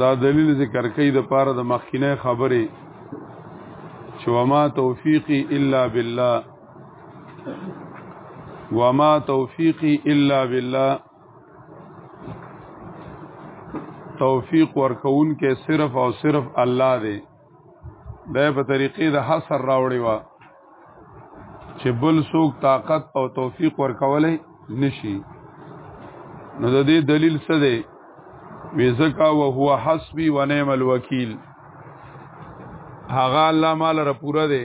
دا دلیل ذکر کوي د پاره د مخکینه خبره چې وما توفیقی الا بالله وما توفیقی الا بالله توفیق ورکون کې صرف او صرف الله دی دا په طریقې د حصر راوړی و چې بل څوک طاقت او توفیق ورکولای نشي نو د دې دلیل څه دی وزکا او هو حسبي و نعم الوکیل هغه الله مال را پورا دی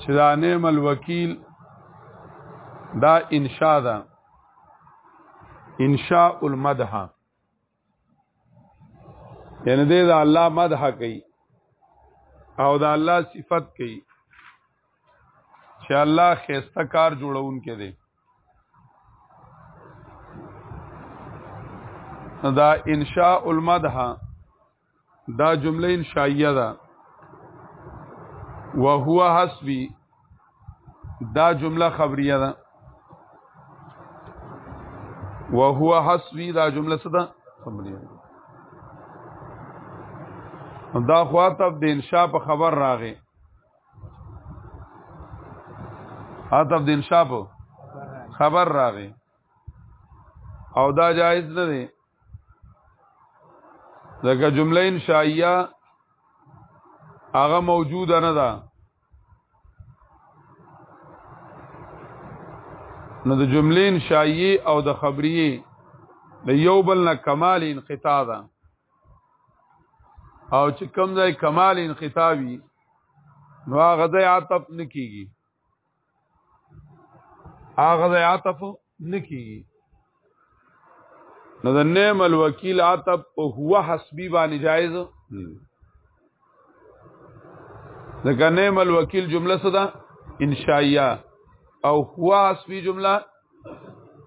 چې دا نعم الوکیل دا انشاء ده انشاء المدح یعنی دې دا الله مدح کوي او دا الله صفت کوي چې الله خيسته کار جوړون کې دي دا انشاء المدح دا جمله انشائیه ده وهو حسبی دا جمله خبریه ده وهو حسبی دا جمله څه ده خبریه ده دا خواطب د انشاء په خبر راغې عطب د انشاء په خبر راغې او دا جایز نه دی ځکه جمله انشائیه هغه موجوده نه ده نو د جملې انشائیه او د خبریه د یو بل نه کمال انقطاع ده او چې کم ځای کمال انقطاع وي نو هغه د عتب نکېږي هغه د عطف نکی نو د نعم الوکیل عطف په هو حسبی باندې جایز ځکه نعم الوکیل جمله صدا انشائیه او هو حسبی جمله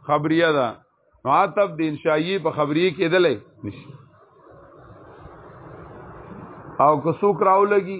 خبریه ده نو عطف د انشائیه په خبریه کېدلې نشي او که څوک راولګي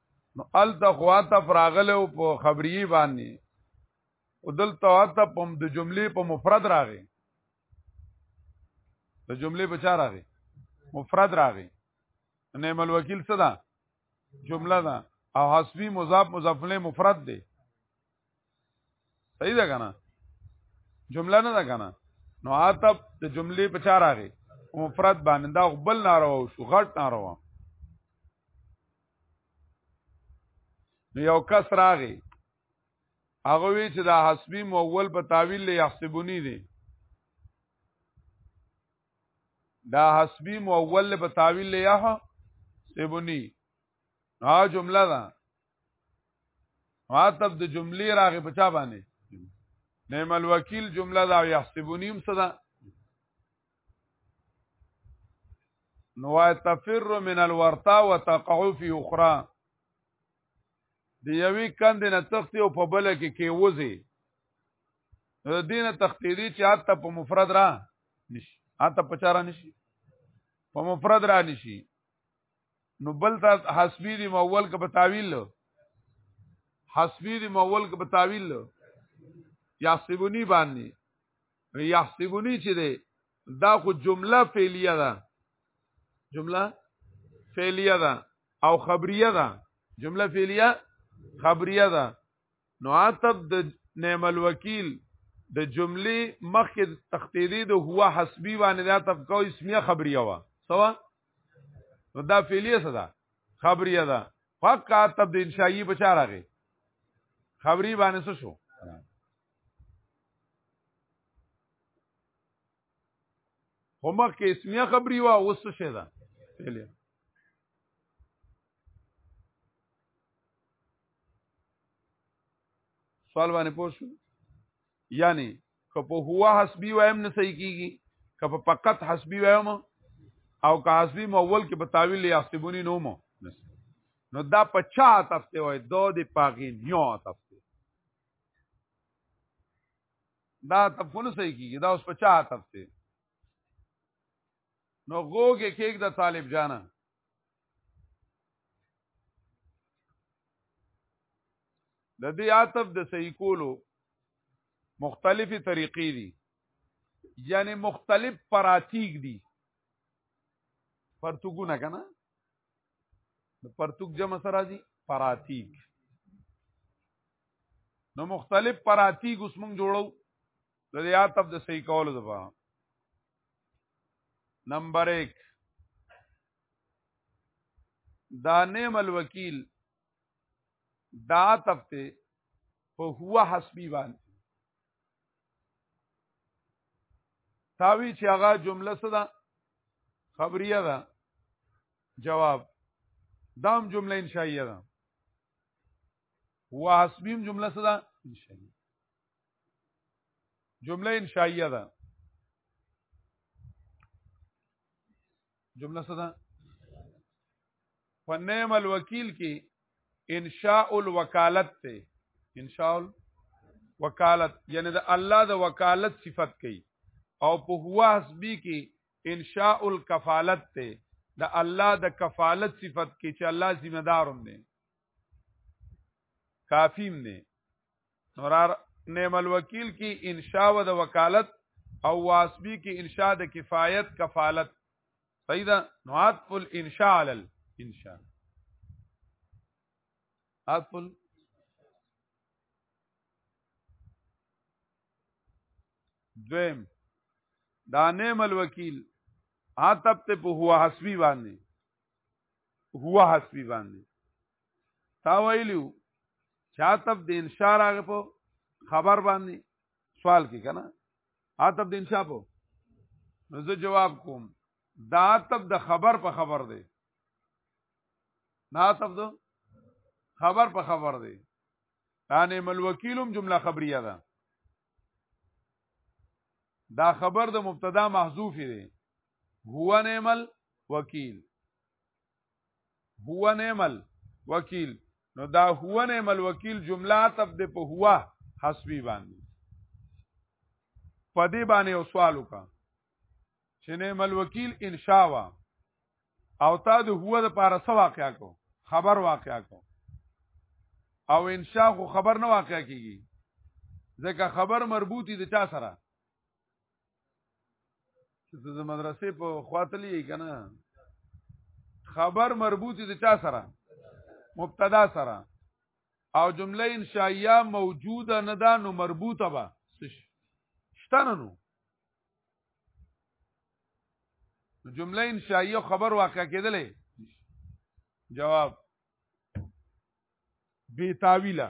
نو ال تخواته فراغله او په خبري باندې او دل تواته په د جملې په مفرد راغی د جملې په چا راغی مفرد راغی نعم الوکیل څه ده جمله ده او حسبی مضاف مضاف له مفرد دی صحیح ده کنه جمله نه ده کنه نو عتب د جملې په چار راغی مفرد باندې دا بل ناروا شو غټ ناروا نو یو کس راغی هغه وی چې دا حسبی مول په تعویل له یحسبونی دی دا حسبی مول په تعویل له یحسبونی ها جمله ده عاتب د جملې راغې په چا باندې نعم الوکیل جمله دا یحسبونیم صدا نو تفر من الورطا وتقع فی اخرى دی یوی کند نه تختی او په بل کې کې وځي د دین تختیری چې حتی په مفرد را نشي حتی په چاره نشي په مفرد را نشي نو بل تا حسبی دی مول که په تعویل حسبی دی مول که په تعویل یحسبونی باندې یحسبونی چې دی دا خو جمله فعلیه ده جمله فعلیه ده او خبریه ده جمله فعلیه خبریه ده نو عتب د نعم الوکیل د جملې مخکې تختیدې د هوا حسبی باندې دا تفکو اسمیه خبریه وا سوا نو دا فعلیه صدا خبریه ده فق عتب د انشائی په چار راغی خبری باندې څه شو خو مخکې اسمیه خبری وا اوس څه شه ده فعلیه سوال باندې پوښو یعنی که په هوا حسبی وایم نه صحیح کیږي که په فقط حسبی وایم او که حسبی مول کې په تعویل یحسبونی نو مو نو دا په چا تفته وای دو دی پاغي نیو تفته دا تفونه صحیح کیږي دا اوس په چا تفته نو غوګه کېګ د طالب جانا د دې عاطف د صحیح کولو مختلفې طریقې دي یعنی مختلف پراتیک دي پرتګونه کنه د پرتګ جمع سره دي پراتیک نو مختلف پراتیک اوس موږ جوړو د دې عاطف د صحیح کولو لپاره نمبر 1 دا نعم الوکیل دا تفته په هو حسبی باندې تاوی چې هغه جمله څه ده خبریه ده جواب دام جمله انشائیه ده هو حسبیم جمله څه ده انشائیه جمله انشائیه ده جمله صدا فنعم الوکیل کې انشاء الوکالت ته انشاء وکالت یعنی د الله د وکالت صفت کوي او په هو حسبی کې انشاء الکفالت ته د الله د کفالت صفت کې چې الله ذمہ دارم نه کافیم نه نورار نعم الوکیل کی انشاء و د وکالت او واسبی کی انشاء د کفایت کفالت فیدا نعطف الانشاء علی الانشاء عطف دویم دا نعم الوکیل عطف ته په هو حسبی باندې هو حسبی باندې تا ویلو چاتب د انشاء راغ په خبر باندې سوال کې کنه عتب د انشاء په نو زه جواب کوم دا عتب د خبر په خبر دی نه عتب د خبر په خبر دی یعنی مل وکیلم جمله خبریه ده دا خبر د مبتدا محذوف دی هو نعمل وکیل هو نعم الوکیل نو دا هو نعم الوکیل جمله عطف ده په هو حسبی باندې په دې باندې یو سوال وکړه چې نعم الوکیل انشاء وا او تا د هو د پاره سو واقعا کو خبر واقعا کو او انشاء خو خبر نه واقعا کیږي ځکه خبر مربوطی د چا سره چې د مدرسې په خواتلی کنه خبر مربوط دي چا سره مبتدا سره او جمله انشائیه موجوده نه ده نو مربوطه به شتنه نو جمله انشائیه خبر واقع کېدلې جواب بی تاویلا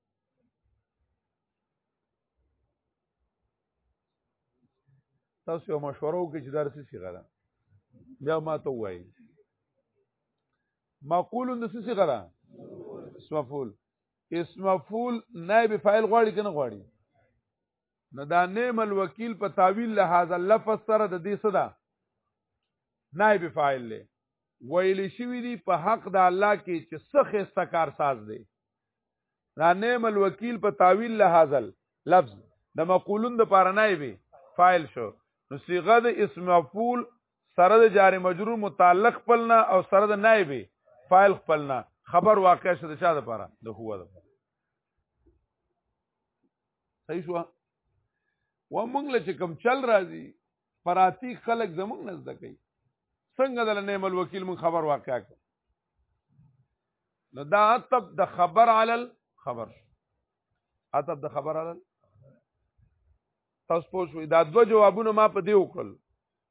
تاسو یو مشوره وکړئ چې دا څه صيغه ده بیا ما ته وایي معقول د څه صيغه ده اسم مفعول اسم مفعول نائب فاعل غواړي کنه غواړي نه دا نعم الوکیل په تعویل له هاذا لفظ سره د دې صدا نائب فاعل له ویل شوی دی په حق د الله کې چې سخه استکار ساز دی دا نعم الوکیل په تعویل لهذا لفظ د مقولون د پاره نه وي فاعل شو نو صيغه د اسم مفعول سره د جار مجرور متعلق خپلنا او سره د نائب فاعل خپلنا خبر واقع شته چا د پاره د هو د صحیح شو و موږ له کوم چل راځي پراتی خلک زمونږ نه زده کوي څنګه د نعم الوکیل مون خبر واقع کړ نو دا عتب د خبر علل خبر عتب د خبر علل تاسو پوه شئ دا دوه جوابونه ما په دې وکړل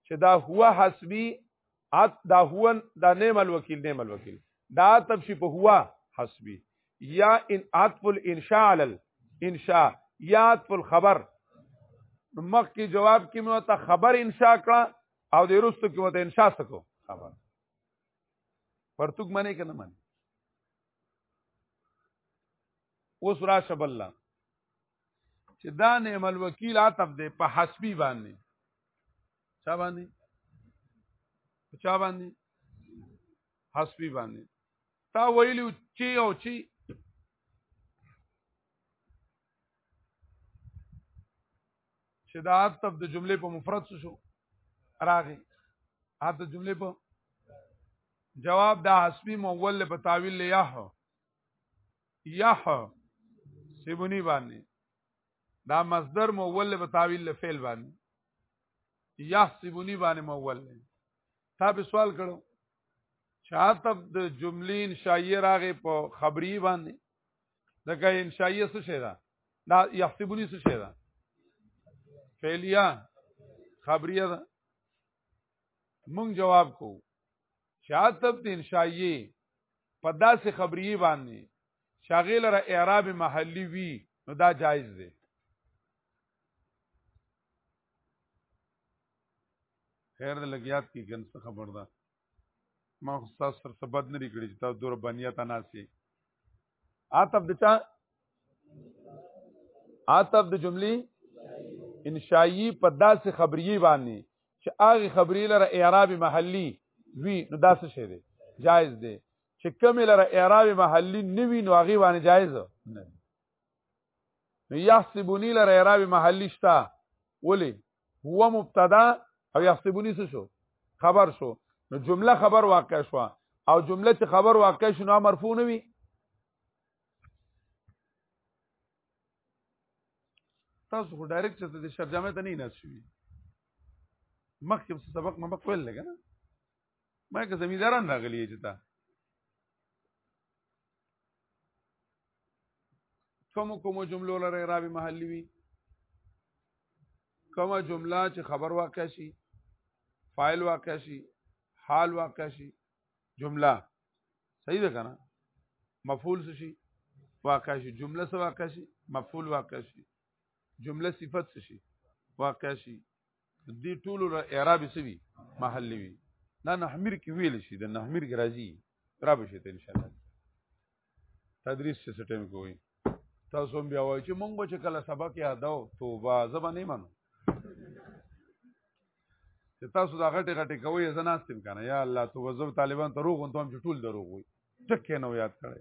چې دا هو حسبي ات دا هو دا نعم الوکیل نعم الوکیل دا تفسی په هوا حسبی یا ان عطف الانشاء علی الانشاء یا عطف الخبر مخ کی جواب کی مو ته خبر انشاء کړه او د رستو کی مو ته انشاء سکو خبر پرتګ منی کنه منی اوس راشه بللا چې دا نعم الوکیل عطف دی په حسبی باندې چا باندې په چا باندې حسبی باندې تا ویلو چې او چې چې دا عطف د جملې په مفرد شو راغی عطف د جملې په جواب دا حسبی مول په تعویل له یحو یح سیبونی باندې دا مصدر مول به تعویل له فعل باندې یح سیبونی باندې مول نه تا به سوال کړو شاته د جملې انشائیه راغې په خبري باندې دغه انشائیه څه شي دا دا یحسبونی څه شي دا فعلیه خبریه ده مونږ جواب کوو شاتب دین شایي په داسې خبري باندې شاغل را اعراب محلی وی نو دا جایز دی خیر د لګیات کې ګنس خبر ده ما خو تاسو سره ثبت نه لري کړی چې تاسو دور بنیات نه سي عطف د چا عطف د جملې انشائی په داسې خبریه باندې چې هغه خبریه لره اعراب محلی وی نو داسې شه دی جایز دی چې کوم لره اعراب محلی نوی نو هغه باندې جایز نه نو يحسبني لره اعراب محلی شتا ولی هو مبتدا او يحسبني څه شو خبر شو نو جمله خبر واقع شو او جمله چې خبر واقع شو نو مرفوع نه وي تاسو خو ډایرکټ چې د شرجامه ته نه ناس شوی مخکې سبق مبق ویل لګا ما که زمینداران راغلی چې تا کوم کوم جملو لره رابي محلي وي کومه جمله چې خبر واقع شي فاعل واقع شي حال واقع شي جمله صحیح ده کنه مفعول شي واقع شي جمله سره واقع شي مفعول واقع شي جمله صفت شي واقع شي دې ټولو اعراب سوي محلي وي دا نحمیر کې ویل شي د نحمیر کې راځي را به شي ته ان شاء الله تدریس څه سټیم کوي تاسو هم بیا وایي چې مونږ به چې کله سبق یادو توبه زبا نه منو چې تاسو دا غټه غټه کوي زه ناستم کنه یا الله توبه زو طالبان ته روغون ته هم چې ټول دروغ وي ټکه نو یاد کړئ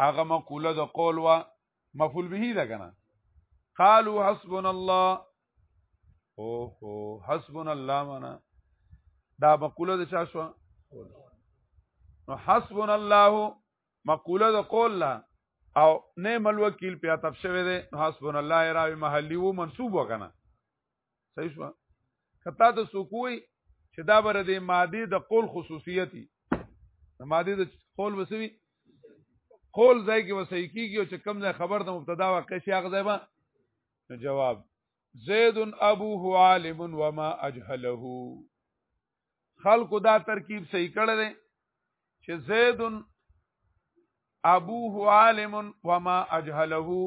هغه مقوله د قول وا مفعول به ده کنه قالوا حسبنا الله او هو حسبنا الله معنا دا مقوله د چا شو نو حسبنا الله مقوله د قول لا او نعم الوکیل په تفسیر ده حسبنا الله راوی محلی وو منسوب وکنه صحیح شو کته ته سکوي چې دا بر دې ماده د قول خصوصیتي ماده د قول وسوي قول ځای کې وسې کیږي او چې کم ځای خبر د مبتدا واقع شي هغه ځای به جواب زید ابوه عالم وما اجهله خلکو دا ترکیب صحیح کړی دی چې زید ابوه عالم وما اجهله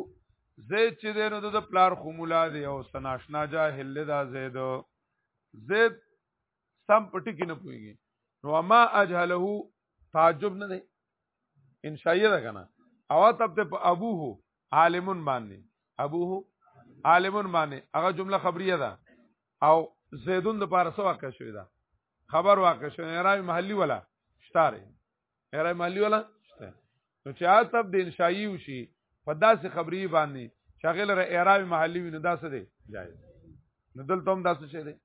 زید چې دی نو د پلار خو مولا دی او سناشنا جاهل دا زید زید سم پټی کې نه پويږي نو وما اجهله تعجب نه دی ان شاء الله کنه او تب ته ابوه عالم باندې ابوه عالم باندې هغه جمله خبریه ده او زیدون د پاره سو واقع شوی دا خبر واقع شوی اعراب محلی ولا شتاره اعراب محلی ولا شتاره نو چې عاطف د انشائی وشي په داسې خبري باندې شغل ر اعراب محلی ویني داسې دی جایز نو دلته هم داسې شه دی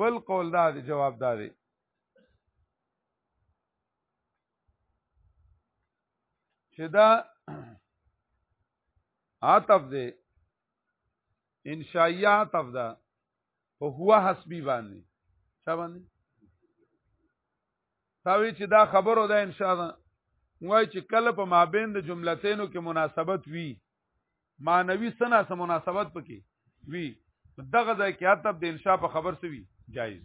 بل قول دا دی جواب دا دی چې دا عطف دی انشائیه عطف ده په هو حسبی باندې چا باندې تاوی چې دا خبرو ده ان شاء الله وای چې کله په مابین د جملتینو کې مناسبت وی مانوي سنا سم مناسبت پکې وی دغه ځای کې عطف د انشاء په خبر سوي جایز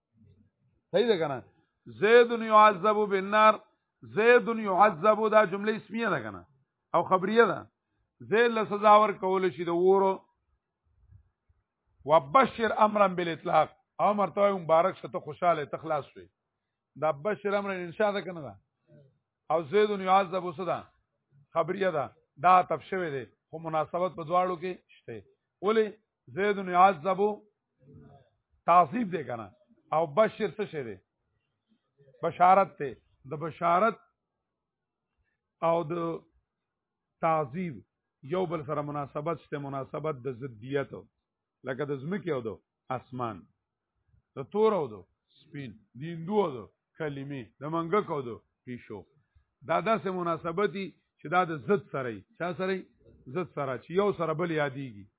صحیح ده کنه زید یعذب بالنار زید یعذب دا جمله اسمیه ده کنه او خبریه ده زید له سزا ور کول شي د وورو وبشر امرا بالاطلاق امر ته مبارک شته خوشاله تخلاص وي دا بشر امر ان شاء الله کنه او زید یعذب وسدا خبریه ده دا تفشوي ده خو مناسبت په دواړو کې شته ولی زید یعذب تعذیب دی کنه او بشیر څه شه دی بشارت ته د بشارت او د تعذیب یو بل سره مناسبت شته مناسبت د ضدیت لکه د زمکه او د اسمان د تور او د سپین د هندو او د کلمې د منګک او د پیشو دا داسې مناسبتي چې دا د ضد سره چا سره ضد سره چې یو سره بل یادېږي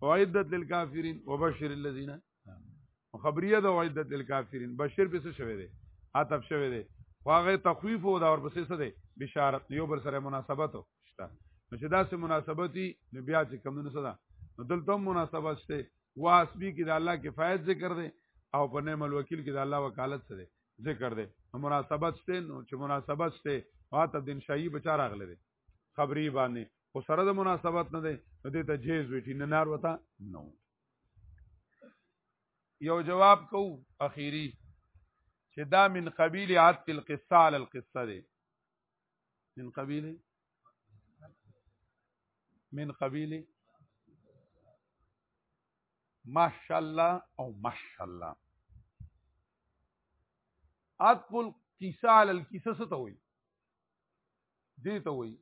وعدت للكافرين وبشر الذين خبريه ده وعدت للكافرين بشر به څه شوی دی عطف شوی دی واغه تخويف او دا ورپسې څه دی بشارت یو بر سره مناسبت شته نو چې دا سه مناسبتي نو بیا چې کم نه صدا نو دلته مناسبت شته واسبي کې د الله کفایت ذکر دی او په نعم الوکیل کې د الله وکالت سره ذکر دی مناسبت شته نو چې مناسبت شته واته دین شایي بچا راغله خبري باندې خو سره د مناسبت نه دی نو دې ته جیز وي چې نار وتا نو یو جواب کو اخیری چې دا من قبیل عت القصه علی القصه دی من قبیل من قبیل ماشاءالله او ماشاءالله عطف القصه علی القصه څه ته وایي دي ته وي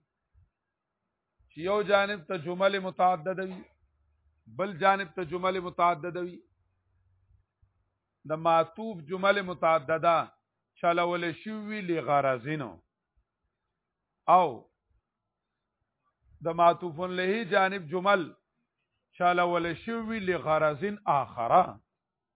چې یو جانب ته جمل متعدد وي بل جانب ته جمل متعدد وي د معطوف جمل متعدده چلول شوی لغرضینو او د معطوف له جانب جمل چلول شوی لغرضین اخره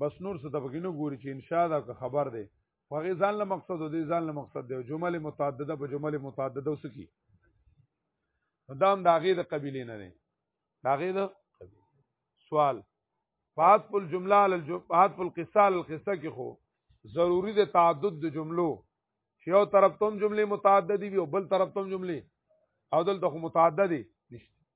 بس نور څه تبګی نه ګوري چې انشاء دا که خبر دی هغه ځان له مقصد او دې ځان له مقصد دی جمله متعدده په جمله متعدده اوس کی دام د هغه د قبیلې نه دی د هغه د سوال فاعت په جمله علی الجمعات په القصه القصه کې خو ضروری د تعدد د جملو چې یو طرف تم جملې متعددي وي او بل طرف تم جملې او دلته خو متعددي نشته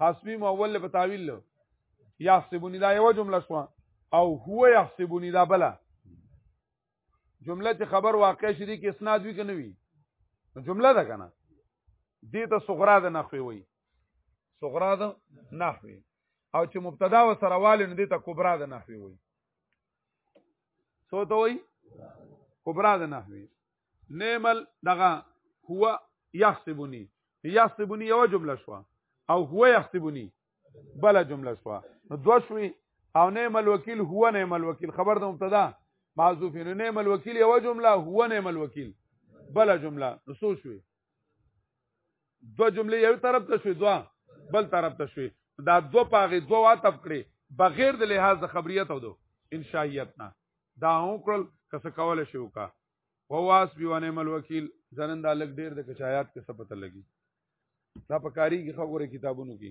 حسبی مول په تعویل له یحسبونی دا یو جمله شو او هو یحسبونی دا بلا جمله چې خبر واقع شې دي کې اسناد وی کنه وی جمله ده کنه دې ته صغرا ده نحوی وی صغرا ده نحوی او چې مبتدا و سره والي نو دې ته کبرا ده نحوی وی سو ته وی کبرا ده نحوی نعمل دغه هو يحسبني يحسبني یو جمله شو او هو يحسبني بل جمله شو نو دو شوي او نعمل وکیل هو نعمل وکیل خبر د مبتدا معذوف نو نعمل وکیل یو جمله هو نعمل وکیل بل جمله نو سو شوي دو جمله یو طرف ته شوي دوا بل طرف ته شوي دا دو پاغه دو واتف کړي بغیر د لحاظ خبریت او دو انشائیت نه دا هم کړل که څه کول شي وکا وواس بي ونعم الوکیل زنن دا لګ ډیر د کچایات کې څه پته لګي دا په کاری کې خبره کتابونو کې